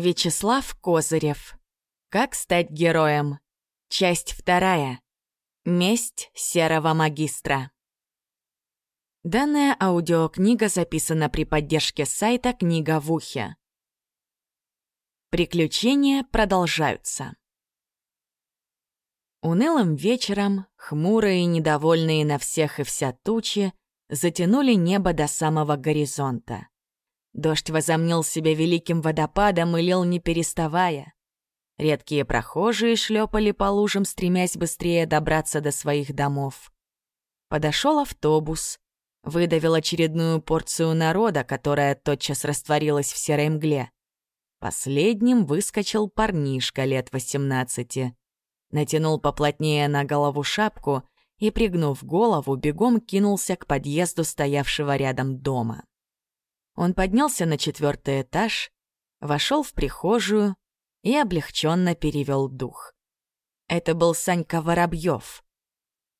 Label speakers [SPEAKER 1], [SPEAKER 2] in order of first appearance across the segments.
[SPEAKER 1] Вячеслав Козырев. Как стать героем? Часть вторая. Месть серого магистра. Данная аудиокнига записана при поддержке сайта «Книга в ухе». Приключения продолжаются. Унылым вечером, хмурые и недовольные на всех и вся тучи, затянули небо до самого горизонта. Дождь возомнил себя великим водопадом и лил не переставая. Редкие прохожие шлепали по лужам, стремясь быстрее добраться до своих домов. Подошел автобус, выдавил очередную порцию народа, которая тотчас растворилась в серой мгле. Последним выскочил парнишка лет восемнадцати. Натянул поплотнее на голову шапку и, пригнув голову, бегом кинулся к подъезду стоявшего рядом дома. Он поднялся на четвертый этаж, вошел в прихожую и облегченно перевел дух. Это был Санька Воробьев.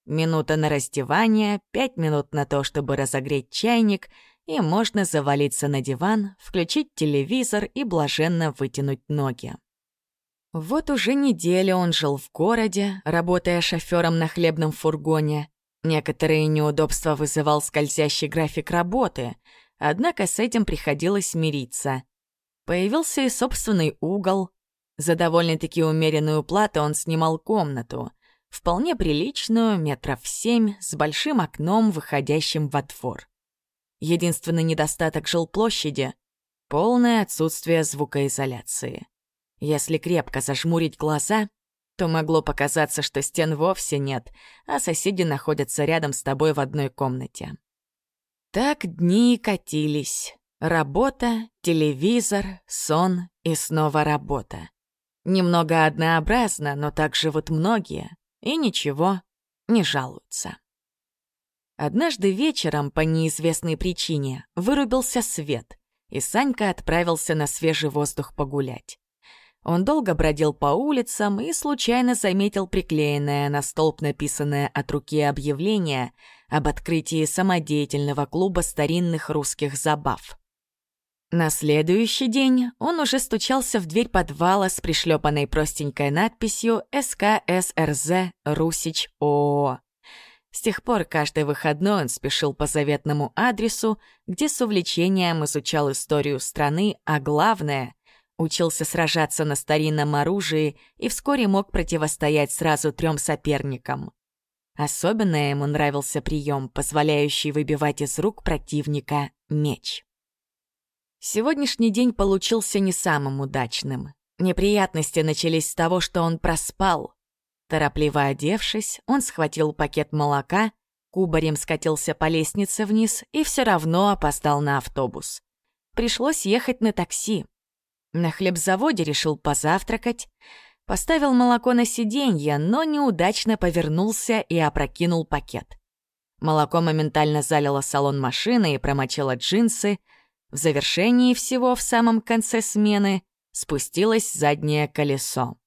[SPEAKER 1] Минута на раздевание, пять минут на то, чтобы разогреть чайник, и можно завалиться на диван, включить телевизор и блаженно вытянуть ноги. Вот уже неделю он жил в городе, работая шофером на хлебном фургоне. Некоторые неудобства вызывал скользящий график работы — Однако с этим приходилось мириться. Появился и собственный угол. За довольно-таки умеренную плату он снимал комнату. Вполне приличную, метров семь, с большим окном, выходящим во двор. Единственный недостаток жилплощади — полное отсутствие звукоизоляции. Если крепко зажмурить глаза, то могло показаться, что стен вовсе нет, а соседи находятся рядом с тобой в одной комнате. Так дни катились. Работа, телевизор, сон и снова работа. Немного однообразно, но так живут многие. И ничего, не жалуются. Однажды вечером по неизвестной причине вырубился свет, и Санька отправился на свежий воздух погулять. Он долго бродил по улицам и случайно заметил приклеенное на столб написанное от руки объявление об открытии самодеятельного клуба старинных русских забав. На следующий день он уже стучался в дверь подвала с пришлепанной простенькой надписью «СКСРЗ Русич ООО». С тех пор каждый выходной он спешил по заветному адресу, где с увлечением изучал историю страны, а главное Учился сражаться на старинном оружии и вскоре мог противостоять сразу трем соперникам. Особенно ему нравился прием, позволяющий выбивать из рук противника меч. Сегодняшний день получился не самым удачным. Неприятности начались с того, что он проспал. Торопливо одевшись, он схватил пакет молока, кубарем скатился по лестнице вниз и все равно опоздал на автобус. Пришлось ехать на такси. На хлебзаводе решил позавтракать, поставил молоко на сиденье, но неудачно повернулся и опрокинул пакет. Молоко моментально залило салон машины и промочило джинсы. В завершении всего, в самом конце смены, спустилось заднее колесо.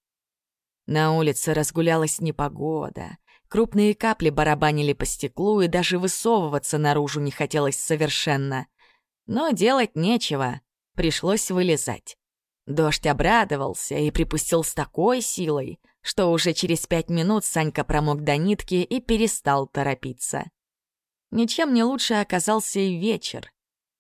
[SPEAKER 1] На улице разгулялась непогода. Крупные капли барабанили по стеклу, и даже высовываться наружу не хотелось совершенно. Но делать нечего, пришлось вылезать. Дождь обрадовался и припустил с такой силой, что уже через пять минут Санька промок до нитки и перестал торопиться. Ничем не лучше оказался и вечер.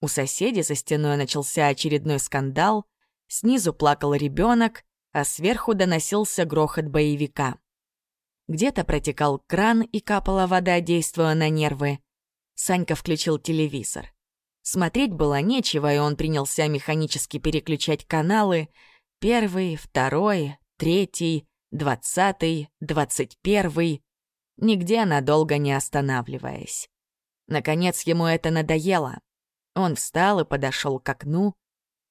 [SPEAKER 1] У соседей за стеной начался очередной скандал, снизу плакал ребенок, а сверху доносился грохот боевика. Где-то протекал кран и капала вода, действуя на нервы. Санька включил телевизор. Смотреть было нечего, и он принялся механически переключать каналы. Первый, второй, третий, двадцатый, двадцать первый. Нигде надолго не останавливаясь. Наконец ему это надоело. Он встал и подошел к окну.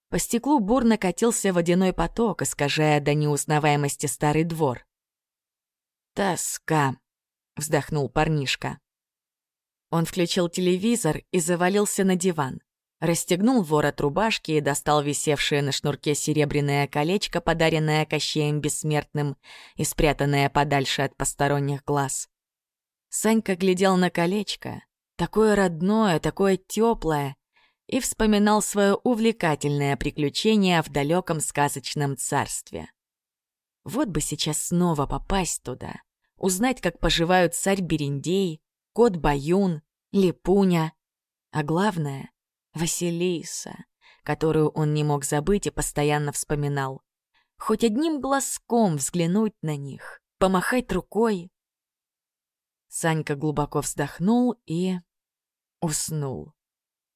[SPEAKER 1] По стеклу бурно катился водяной поток, искажая до неузнаваемости старый двор. «Тоска», — вздохнул парнишка. Он включил телевизор и завалился на диван. Расстегнул ворот рубашки и достал висевшее на шнурке серебряное колечко, подаренное Кощеем Бессмертным и спрятанное подальше от посторонних глаз. Санька глядел на колечко, такое родное, такое теплое, и вспоминал свое увлекательное приключение в далеком сказочном царстве. Вот бы сейчас снова попасть туда, узнать, как поживают царь Берендей, кот Баюн, Липуня, а главное — Василиса, которую он не мог забыть и постоянно вспоминал. Хоть одним глазком взглянуть на них, помахать рукой. Санька глубоко вздохнул и... уснул.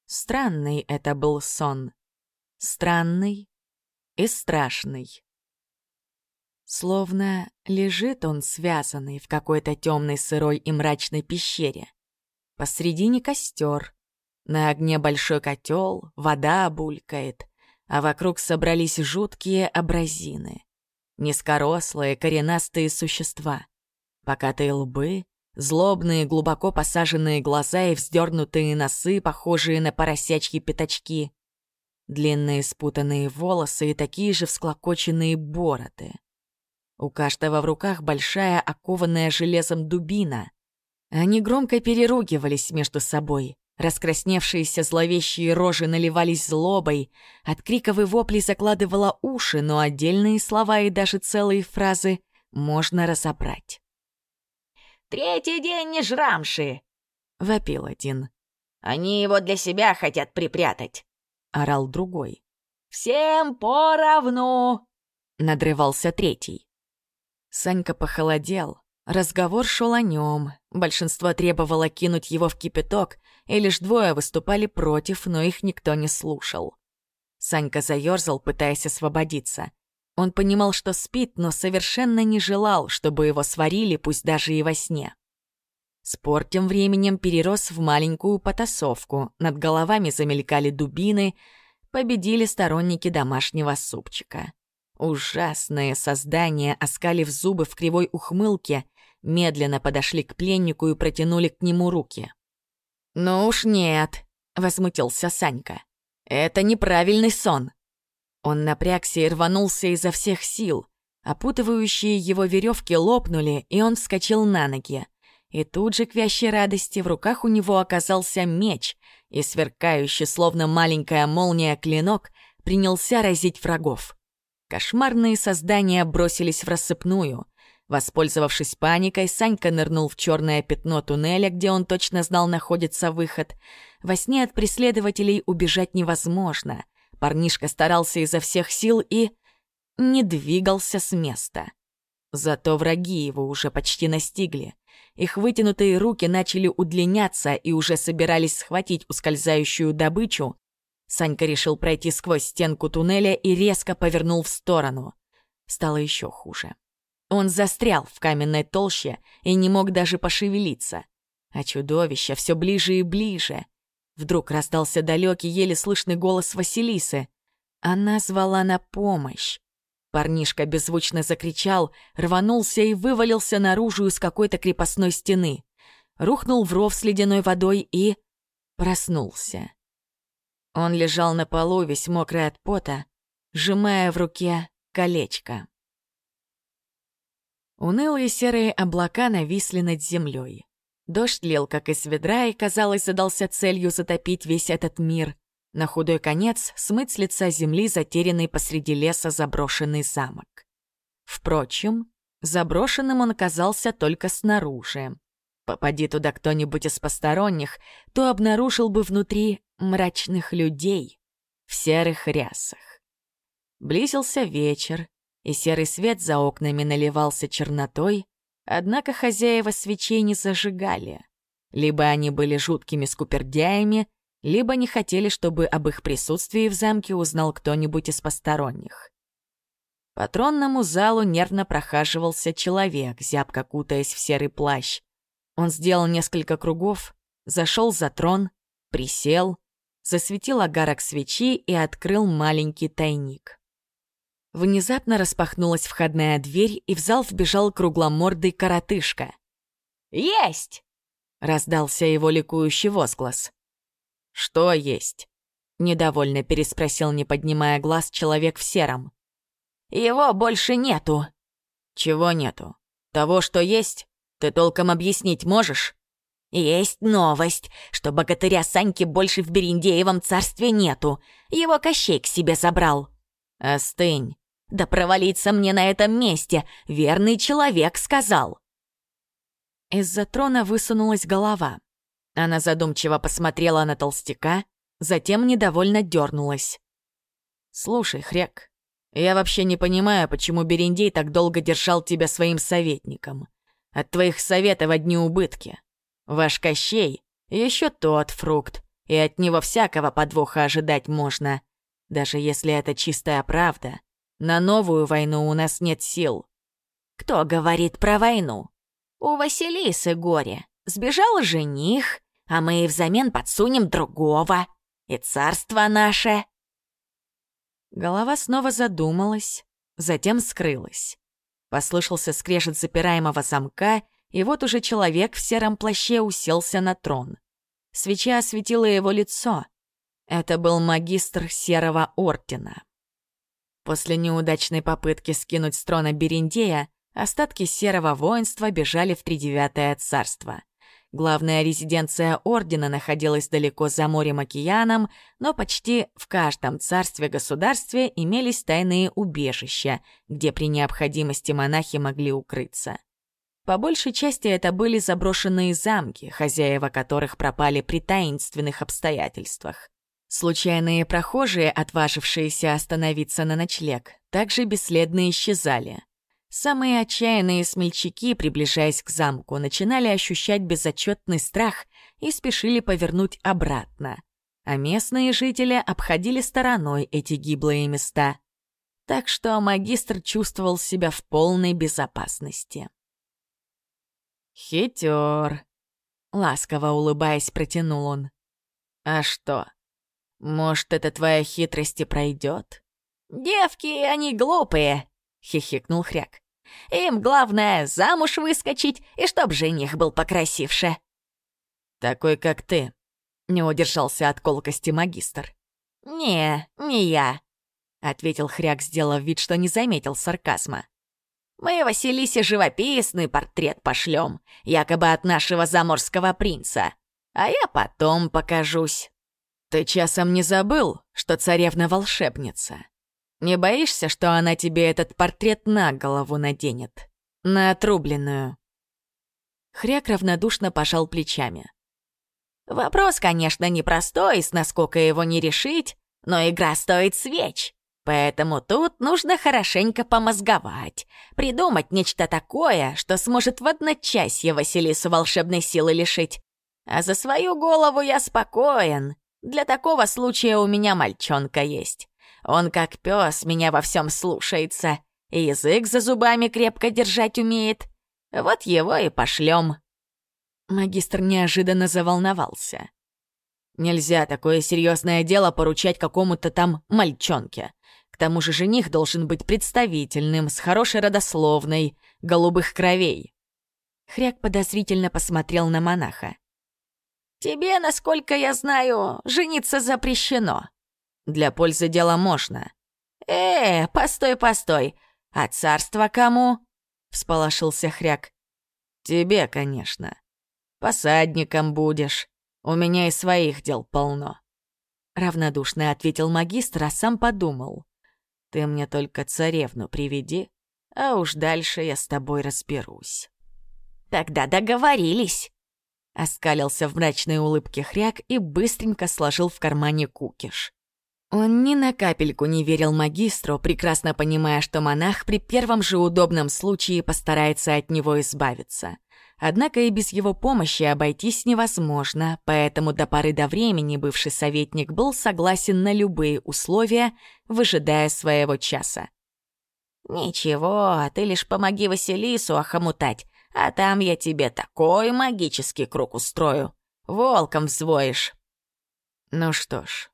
[SPEAKER 1] Странный это был сон. Странный и страшный. Словно лежит он связанный в какой-то темной сырой и мрачной пещере. Посредине костер, на огне большой котел, вода булькает, а вокруг собрались жуткие абразины. Низкорослые, коренастые существа. Покатые лбы, злобные, глубоко посаженные глаза и вздернутые носы, похожие на поросячьи пятачки. Длинные спутанные волосы и такие же всклокоченные бороды. У каждого в руках большая окованная железом дубина. Они громко переругивались между собой. Раскрасневшиеся зловещие рожи наливались злобой, от криков и воплей закладывала уши, но отдельные слова и даже целые фразы можно разобрать.
[SPEAKER 2] «Третий день не жрамши!»
[SPEAKER 1] — вопил один.
[SPEAKER 2] «Они его для себя хотят припрятать!»
[SPEAKER 1] — орал другой.
[SPEAKER 2] «Всем поровну!»
[SPEAKER 1] — надрывался третий. Санька похолодел. Разговор шел о нем. Большинство требовало кинуть его в кипяток, и лишь двое выступали против, но их никто не слушал. Санька заерзал, пытаясь освободиться. Он понимал, что спит, но совершенно не желал, чтобы его сварили, пусть даже и во сне. Спор тем временем перерос в маленькую потасовку, над головами замелькали дубины, победили сторонники домашнего супчика. Ужасные создания, оскалив зубы в кривой ухмылке, медленно подошли к пленнику и протянули к нему руки. «Ну уж нет», — возмутился Санька. «Это неправильный сон». Он напрягся и рванулся изо всех сил. Опутывающие его веревки лопнули, и он вскочил на ноги. И тут же, к вящей радости, в руках у него оказался меч, и сверкающий, словно маленькая молния, клинок принялся разить врагов. Кошмарные создания бросились в рассыпную. Воспользовавшись паникой, Санька нырнул в черное пятно туннеля, где он точно знал находится выход. Во сне от преследователей убежать невозможно. Парнишка старался изо всех сил и... не двигался с места. Зато враги его уже почти настигли. Их вытянутые руки начали удлиняться и уже собирались схватить ускользающую добычу. Санька решил пройти сквозь стенку туннеля и резко повернул в сторону. Стало еще хуже. Он застрял в каменной толще и не мог даже пошевелиться. А чудовище все ближе и ближе. Вдруг раздался далекий, еле слышный голос Василисы. Она звала на помощь. Парнишка беззвучно закричал, рванулся и вывалился наружу из какой-то крепостной стены. Рухнул в ров с ледяной водой и... проснулся. Он лежал на полу, весь мокрый от пота, сжимая в руке колечко. Унылые серые облака нависли над землей. Дождь лил, как из ведра, и, казалось, задался целью затопить весь этот мир. На худой конец смыть с лица земли затерянный посреди леса заброшенный замок. Впрочем, заброшенным он оказался только снаружи. Попади туда кто-нибудь из посторонних, то обнаружил бы внутри мрачных людей в серых рясах. Близился вечер, и серый свет за окнами наливался чернотой, однако хозяева свечей не зажигали. Либо они были жуткими скупердяями, либо не хотели, чтобы об их присутствии в замке узнал кто-нибудь из посторонних. По тронному залу нервно прохаживался человек, зябко кутаясь в серый плащ. Он сделал несколько кругов, зашел за трон, присел, засветил огарок свечи и открыл маленький тайник. Внезапно распахнулась входная дверь, и в зал вбежал кругломордый коротышка.
[SPEAKER 2] «Есть!»
[SPEAKER 1] — раздался его ликующий возглас. «Что есть?» — недовольно переспросил, не поднимая глаз, человек в сером.
[SPEAKER 2] «Его больше нету».
[SPEAKER 1] «Чего нету? Того, что есть? Ты толком объяснить можешь?»
[SPEAKER 2] Есть новость, что богатыря Саньки больше в Берендеевом царстве нету. Его Кощей к себе забрал. Остынь. Да провалиться мне на этом месте, верный человек сказал.
[SPEAKER 1] Из-за трона высунулась голова. Она задумчиво посмотрела на толстяка, затем недовольно дернулась. «Слушай, Хрек, я вообще не понимаю, почему Берендей так долго держал тебя своим советником. От твоих советов одни убытки. Ваш Кощей — еще тот фрукт, и от него всякого подвоха ожидать можно. Даже если это чистая правда, на новую войну у нас нет сил.
[SPEAKER 2] Кто говорит про войну? У Василисы горе. Сбежал жених, а мы взамен подсунем другого. И царство наше.
[SPEAKER 1] Голова снова задумалась, затем скрылась. Послышался скрежет запираемого замка, и вот уже человек в сером плаще уселся на трон. Свеча осветила его лицо. Это был магистр Серого Ордена. После неудачной попытки скинуть с трона Берендея, остатки Серого воинства бежали в Тридевятое царство. Главная резиденция Ордена находилась далеко за морем-океаном, но почти в каждом царстве-государстве имелись тайные убежища, где при необходимости монахи могли укрыться. По большей части это были заброшенные замки, хозяева которых пропали при таинственных обстоятельствах. Случайные прохожие, отважившиеся остановиться на ночлег, также бесследно исчезали. Самые отчаянные смельчаки, приближаясь к замку, начинали ощущать безотчетный страх и спешили повернуть обратно. А местные жители обходили стороной эти гиблые места. Так что магистр чувствовал себя в полной безопасности. «Хитер!» — ласково улыбаясь, протянул он. «А что, может, это твоя хитрость и пройдет?»
[SPEAKER 2] «Девки, они глупые!» — хихикнул Хряк. «Им главное замуж выскочить, и чтоб жених был покрасивше».
[SPEAKER 1] «Такой, как ты», — не удержался от колкости магистр.
[SPEAKER 2] «Не, не я», — ответил
[SPEAKER 1] Хряк, сделав вид, что не заметил сарказма.
[SPEAKER 2] Мы Василисе живописный портрет пошлем, якобы от нашего заморского принца. А я потом покажусь.
[SPEAKER 1] Ты часом не забыл, что царевна волшебница? Не боишься, что она тебе этот портрет на голову наденет? На отрубленную?» Хряк равнодушно пожал плечами.
[SPEAKER 2] «Вопрос, конечно, непростой, с насколько его не решить, но игра стоит свеч. Поэтому тут нужно хорошенько помозговать, придумать нечто такое, что сможет в одночасье Василису волшебной силы лишить. А за свою голову я спокоен. Для такого случая у меня мальчонка есть. Он как пес меня во всем слушается, и язык за зубами крепко держать умеет. Вот его и пошлем.
[SPEAKER 1] Магистр неожиданно заволновался. Нельзя такое серьезное дело поручать какому-то там мальчонке. К тому же жених должен быть представительным, с хорошей родословной, голубых кровей. Хряк подозрительно посмотрел на монаха.
[SPEAKER 2] «Тебе, насколько я знаю, жениться запрещено».
[SPEAKER 1] «Для пользы дела можно».
[SPEAKER 2] «Э, постой, постой. А царство кому?» — всполошился Хряк.
[SPEAKER 1] «Тебе, конечно. Посадником будешь. У меня и своих дел полно». Равнодушно ответил магистр, а сам подумал. Ты мне только царевну приведи, а уж дальше я с тобой разберусь».
[SPEAKER 2] «Тогда договорились!»
[SPEAKER 1] Оскалился в мрачной улыбке хряк и быстренько сложил в кармане кукиш. Он ни на капельку не верил магистру, прекрасно понимая, что монах при первом же удобном случае постарается от него избавиться. Однако и без его помощи обойтись невозможно, поэтому до поры до времени бывший советник был согласен на любые условия, выжидая своего часа.
[SPEAKER 2] «Ничего, ты лишь помоги Василису охомутать, а там я тебе такой магический круг устрою. Волком взвоишь».
[SPEAKER 1] «Ну что ж,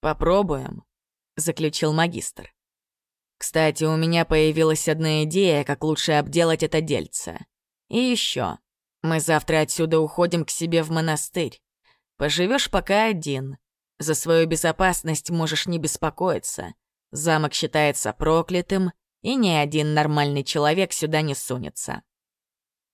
[SPEAKER 1] попробуем», — заключил магистр. «Кстати, у меня появилась одна идея, как лучше обделать это дельце. И еще. Мы завтра отсюда уходим к себе в монастырь. Поживешь пока один. За свою безопасность можешь не беспокоиться. Замок считается проклятым, и ни один нормальный человек сюда не сунется».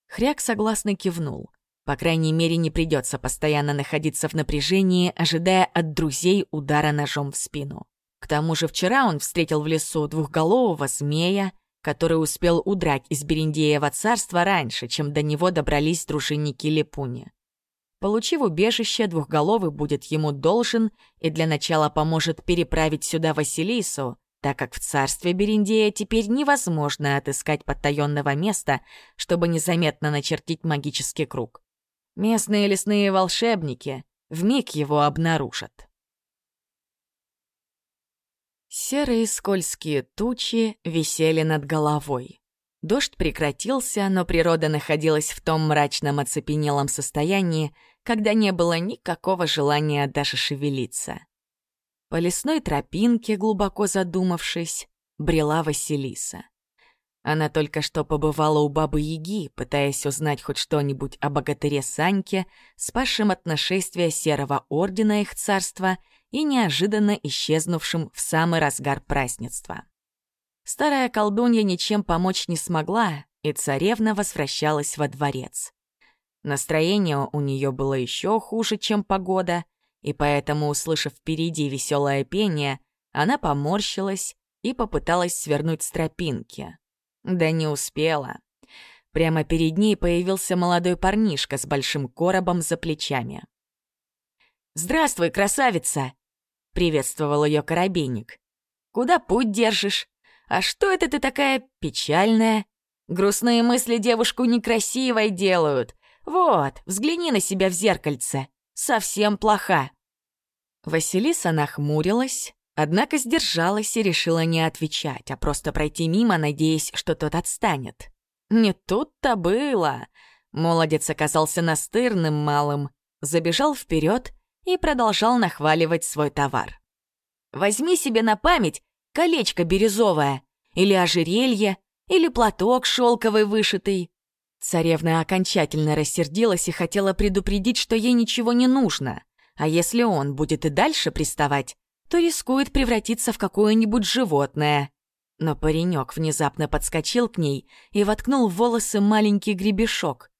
[SPEAKER 1] Хряк согласно кивнул. По крайней мере, не придется постоянно находиться в напряжении, ожидая от друзей удара ножом в спину. К тому же вчера он встретил в лесу двухголового змея, который успел удрать из Бериндеева царства раньше, чем до него добрались дружинники Лепуни. Получив убежище, двухголовый будет ему должен и для начала поможет переправить сюда Василису, так как в царстве Бериндея теперь невозможно отыскать потаенного места, чтобы незаметно начертить магический круг. Местные лесные волшебники вмиг его обнаружат. Серые скользкие тучи висели над головой. Дождь прекратился, но природа находилась в том мрачном оцепенелом состоянии, когда не было никакого желания даже шевелиться. По лесной тропинке, глубоко задумавшись, брела Василиса. Она только что побывала у Бабы-Яги, пытаясь узнать хоть что-нибудь о богатыре Саньке, спасшем от нашествия Серого Ордена их царства и неожиданно исчезнувшим в самый разгар празднества. Старая колдунья ничем помочь не смогла, и царевна возвращалась во дворец. Настроение у нее было еще хуже, чем погода, и поэтому, услышав впереди веселое пение, она поморщилась и попыталась свернуть с тропинки. Да не успела. Прямо перед ней появился молодой парнишка с большим коробом за плечами. «Здравствуй, красавица!» — приветствовал ее коробейник. «Куда путь держишь? А что это ты такая печальная? Грустные мысли девушку некрасивой делают. Вот, взгляни на себя в зеркальце. Совсем плоха». Василиса нахмурилась, однако сдержалась и решила не отвечать, а просто пройти мимо, надеясь, что тот отстанет. Не тут-то было. Молодец оказался настырным малым, забежал вперед и продолжал нахваливать свой товар. «Возьми себе на память колечко бирюзовое, или ожерелье, или платок шелковый вышитый. Царевна окончательно рассердилась и хотела предупредить, что ей ничего не нужно, а если он будет и дальше приставать, то рискует превратиться в какое-нибудь животное. Но паренек внезапно подскочил к ней и воткнул в волосы маленький гребешок.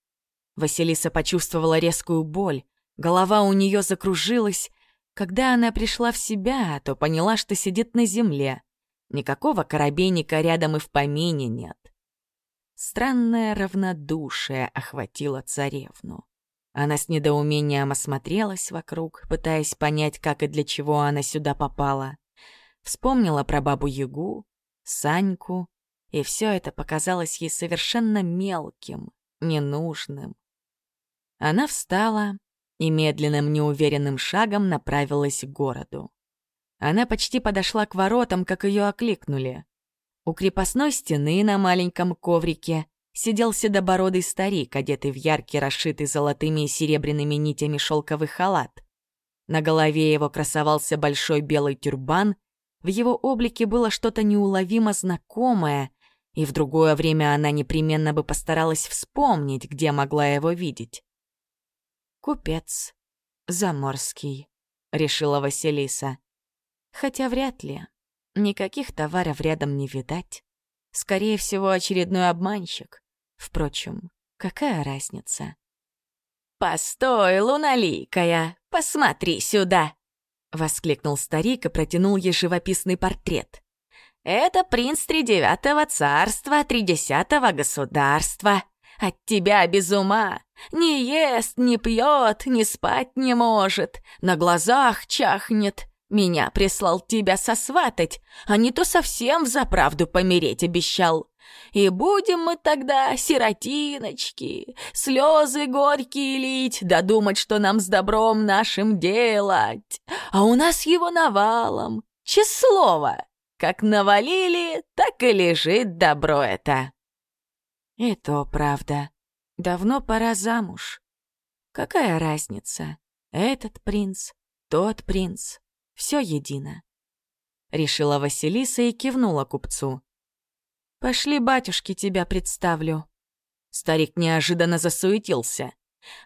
[SPEAKER 1] Василиса почувствовала резкую боль, голова у нее закружилась. Когда она пришла в себя, то поняла, что сидит на земле. Никакого коробейника рядом и в помине нет. Странное равнодушие охватило царевну. Она с недоумением осмотрелась вокруг, пытаясь понять, как и для чего она сюда попала. Вспомнила про бабу-ягу, Саньку, и все это показалось ей совершенно мелким, ненужным. Она встала и медленным неуверенным шагом направилась к городу. Она почти подошла к воротам, как ее окликнули. У крепостной стены на маленьком коврике сидел седобородый старик, одетый в яркий, расшитый золотыми и серебряными нитями шелковый халат. На голове его красовался большой белый тюрбан, в его облике было что-то неуловимо знакомое, и в другое время она непременно бы постаралась вспомнить, где могла его видеть. «Купец. Заморский», — решила Василиса. Хотя вряд ли. Никаких товаров рядом не видать. Скорее всего, очередной обманщик. Впрочем, какая разница? «Постой, луналикая, посмотри сюда!» — воскликнул старик и протянул ей живописный портрет. «Это принц тридевятого царства, тридесятого государства. От тебя без ума. Не ест, не пьет, не спать не может, на глазах чахнет. Меня прислал тебя сосватать, а не то совсем в заправду помереть обещал. И будем мы тогда, сиротиночки, слезы горькие лить, да думать, что нам с добром нашим делать. А у нас его навалом, числово. Как навалили, так и лежит добро это. И то правда. Давно пора замуж. Какая разница? Этот принц, тот принц. Все едино. Решила Василиса и кивнула купцу. «Пошли, батюшки, тебя представлю». Старик неожиданно засуетился.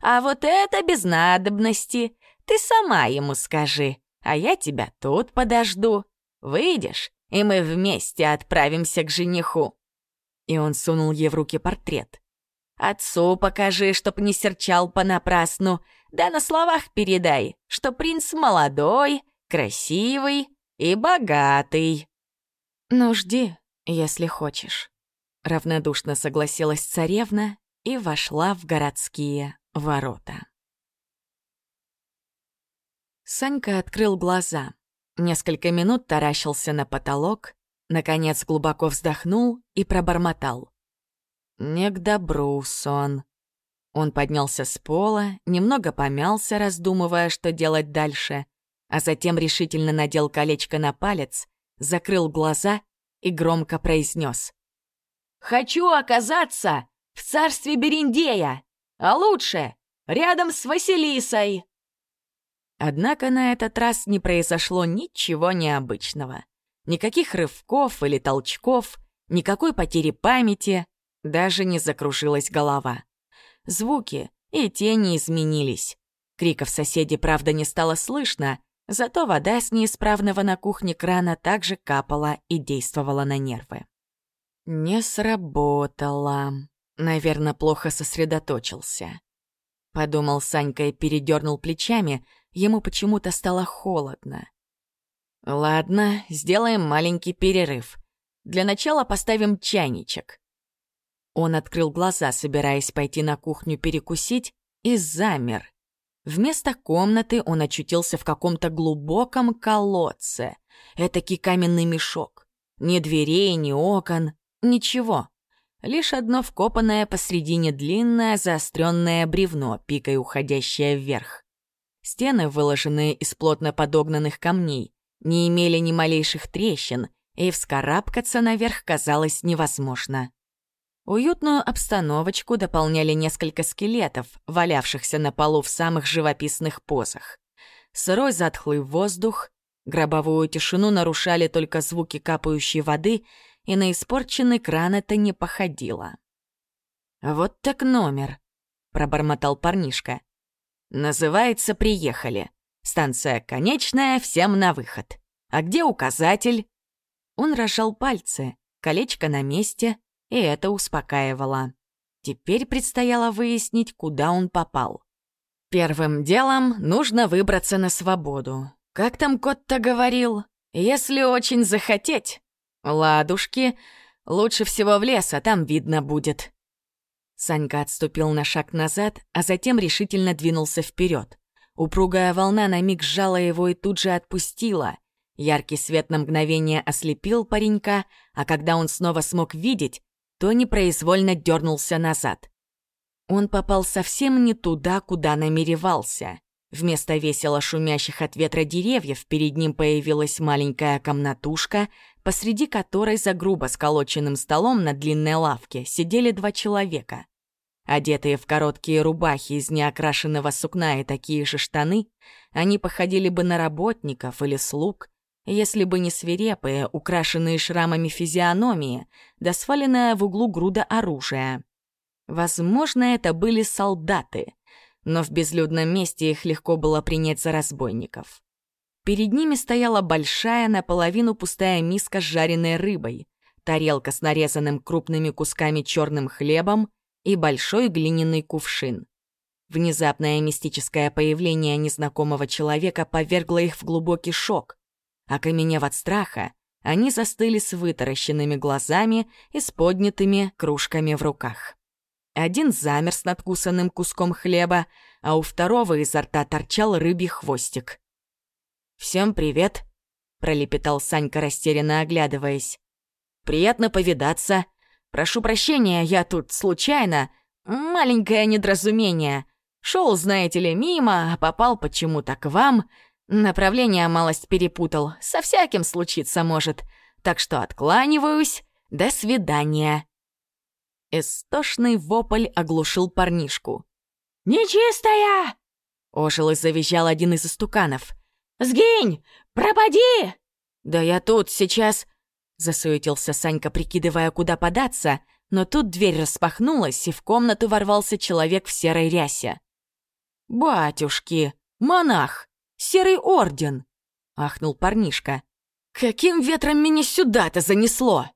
[SPEAKER 1] «А вот это без надобности. Ты сама ему скажи, а я тебя тут подожду. Выйдешь, и мы вместе отправимся к жениху». И он сунул ей в руки портрет.
[SPEAKER 2] Отцу покажи, чтоб не серчал понапрасну, да на словах передай, что принц молодой, красивый и богатый».
[SPEAKER 1] «Ну, жди, если хочешь», — равнодушно согласилась царевна и вошла в городские ворота. Санька открыл глаза. Несколько минут таращился на потолок, наконец глубоко вздохнул и пробормотал. «Не к добру, сон». Он поднялся с пола, немного помялся, раздумывая, что делать дальше, а затем решительно надел колечко на палец, закрыл глаза и громко произнес:
[SPEAKER 2] «Хочу оказаться в царстве Бериндея, а лучше рядом с Василисой!»
[SPEAKER 1] Однако на этот раз не произошло ничего необычного. Никаких рывков или толчков, никакой потери памяти, даже не закружилась голова. Звуки и тени изменились. Криков соседей, правда, не стало слышно, зато вода с неисправного на кухне крана также капала и действовала на нервы. Не сработало. Наверное, плохо сосредоточился. Подумал Санька и передернул плечами — Ему почему-то стало холодно. «Ладно, сделаем маленький перерыв. Для начала поставим чайничек». Он открыл глаза, собираясь пойти на кухню перекусить, и замер. Вместо комнаты он очутился в каком-то глубоком колодце. Этакий каменный мешок. Ни дверей, ни окон, ничего. Лишь одно вкопанное посредине длинное заостренное бревно, пикой уходящее вверх. Стены, выложенные из плотно подогнанных камней, не имели ни малейших трещин, и вскарабкаться наверх казалось невозможно. Уютную обстановочку дополняли несколько скелетов, валявшихся на полу в самых живописных позах. Сырой затхлый воздух, гробовую тишину нарушали только звуки капающей воды, и на испорченный кран это не походило. «Вот так номер», — пробормотал парнишка. Называется «Приехали». Станция конечная, всем на выход. А где указатель? Он разжал пальцы, колечко на месте, и это успокаивало. Теперь предстояло выяснить, куда он попал. Первым делом нужно выбраться на свободу. Как там кот-то говорил? Если очень захотеть. Ладушки, лучше всего в лес, а там видно будет. Санька отступил на шаг назад, а затем решительно двинулся вперед. Упругая волна на миг сжала его и тут же отпустила. Яркий свет на мгновение ослепил паренька, а когда он снова смог видеть, то непроизвольно дернулся назад. Он попал совсем не туда, куда намеревался. Вместо весело шумящих от ветра деревьев перед ним появилась маленькая комнатушка, посреди которой за грубо сколоченным столом на длинной лавке сидели два человека. Одетые в короткие рубахи из неокрашенного сукна и такие же штаны, они походили бы на работников или слуг, если бы не свирепые, украшенные шрамами физиономии, да сваленная в углу груда оружия. Возможно, это были солдаты, но в безлюдном месте их легко было принять за разбойников. Перед ними стояла большая, наполовину пустая миска с жареной рыбой, тарелка с нарезанным крупными кусками черным хлебом и большой глиняный кувшин. Внезапное мистическое появление незнакомого человека повергло их в глубокий шок. Окаменев от страха, они застыли с вытаращенными глазами и с поднятыми кружками в руках. Один замер с надкусанным куском хлеба, а у второго изо рта торчал рыбий хвостик. «Всем привет!» — пролепетал Санька, растерянно оглядываясь. «Приятно повидаться. Прошу прощения, я тут случайно. Маленькое недоразумение. Шел, знаете ли, мимо, а попал почему-то к вам. Направление малость перепутал. Со всяким случиться может. Так что откланиваюсь. До свидания». Истошный вопль оглушил парнишку.
[SPEAKER 2] «Нечистая!» — ожил и завизжал один из истуканов. «Сгинь! Пропади!»
[SPEAKER 1] «Да я тут сейчас...» Засуетился Санька, прикидывая, куда податься, но тут дверь распахнулась, и в комнату ворвался человек в серой рясе. «Батюшки! Монах! Серый орден!» — ахнул парнишка. «Каким ветром меня сюда-то занесло?»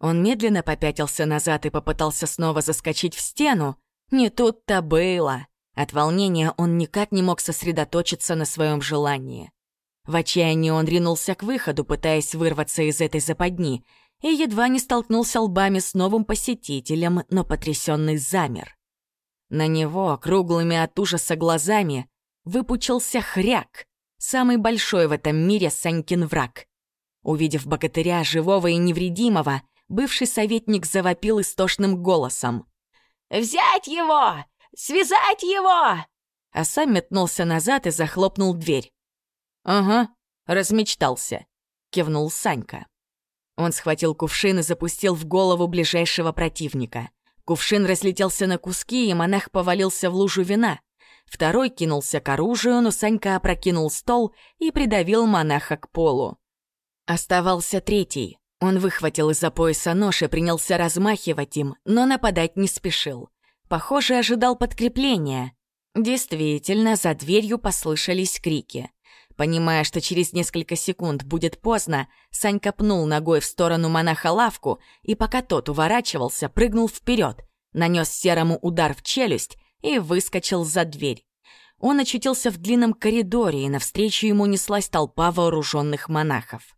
[SPEAKER 1] Он медленно попятился назад и попытался снова заскочить в стену. Не тут-то было. От волнения он никак не мог сосредоточиться на своем желании. В отчаянии он ринулся к выходу, пытаясь вырваться из этой западни, и едва не столкнулся лбами с новым посетителем, но потрясенный замер. На него, круглыми от ужаса глазами, выпучился хряк, самый большой в этом мире Санькин враг. Увидев богатыря, живого и невредимого, бывший советник завопил истошным голосом.
[SPEAKER 2] «Взять его! Связать его!»
[SPEAKER 1] А сам метнулся назад и захлопнул дверь. «Ага, размечтался», — кивнул Санька. Он схватил кувшин и запустил в голову ближайшего противника. Кувшин разлетелся на куски, и монах повалился в лужу вина. Второй кинулся к оружию, но Санька опрокинул стол и придавил монаха к полу. Оставался третий. Он выхватил из-за пояса нож и принялся размахивать им, но нападать не спешил. Похоже, ожидал подкрепления. Действительно, за дверью послышались крики. Понимая, что через несколько секунд будет поздно, Санька пнул ногой в сторону монаха лавку и, пока тот уворачивался, прыгнул вперед, нанес серому удар в челюсть и выскочил за дверь. Он очутился в длинном коридоре, и навстречу ему неслась толпа вооруженных монахов.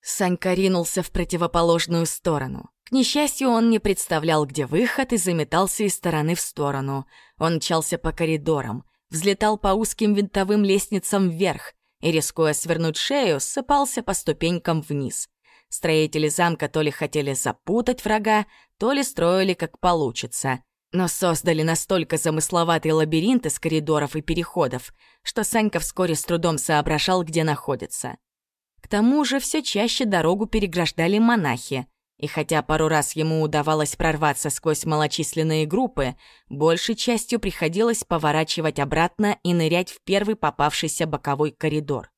[SPEAKER 1] Санька ринулся в противоположную сторону. К несчастью, он не представлял, где выход, и заметался из стороны в сторону. Он мчался по коридорам, взлетал по узким винтовым лестницам вверх и, рискуя свернуть шею, сыпался по ступенькам вниз. Строители замка то ли хотели запутать врага, то ли строили как получится. Но создали настолько замысловатый лабиринт из коридоров и переходов, что Санька вскоре с трудом соображал, где находится. К тому же все чаще дорогу переграждали монахи, и хотя пару раз ему удавалось прорваться сквозь малочисленные группы, большей частью приходилось поворачивать обратно и нырять в первый попавшийся боковой коридор.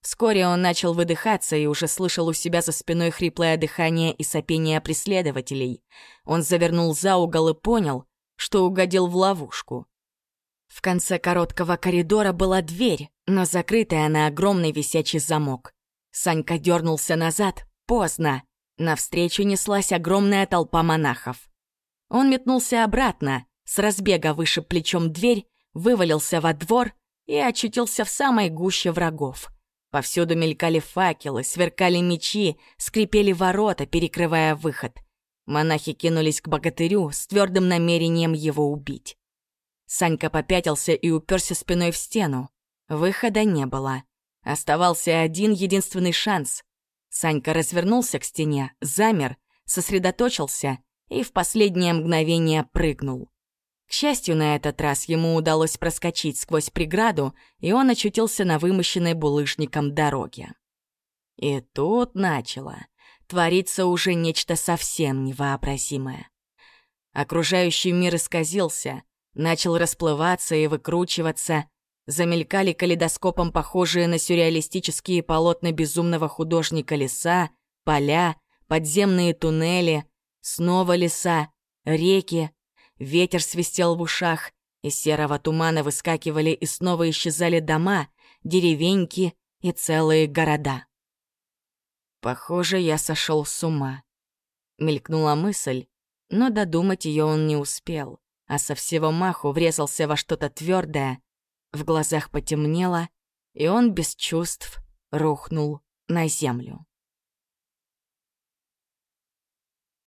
[SPEAKER 1] Вскоре он начал выдыхаться и уже слышал у себя за спиной хриплое дыхание и сопение преследователей. Он завернул за угол и понял, что угодил в ловушку. В конце короткого коридора была дверь, но закрытая на огромный висячий замок. Санька дернулся назад. Поздно. Навстречу неслась огромная толпа монахов. Он метнулся обратно, с разбега выше плечом дверь, вывалился во двор и очутился в самой гуще врагов. Повсюду мелькали факелы, сверкали мечи, скрипели ворота, перекрывая выход. Монахи кинулись к богатырю с твердым намерением его убить. Санька попятился и уперся спиной в стену. Выхода не было. Оставался один единственный шанс. Санька развернулся к стене, замер, сосредоточился и в последнее мгновение прыгнул. К счастью, на этот раз ему удалось проскочить сквозь преграду, и он очутился на вымощенной булыжником дороге. И тут начало твориться уже нечто совсем невообразимое. Окружающий мир исказился, начал расплываться и выкручиваться, Замелькали калейдоскопом похожие на сюрреалистические полотна безумного художника леса, поля, подземные туннели, снова леса, реки. Ветер свистел в ушах, из серого тумана выскакивали и снова исчезали дома, деревеньки и целые города. «Похоже, я сошел с ума», — мелькнула мысль, но додумать ее он не успел, а со всего маху врезался во что-то твердое, в глазах потемнело, и он без чувств рухнул на землю.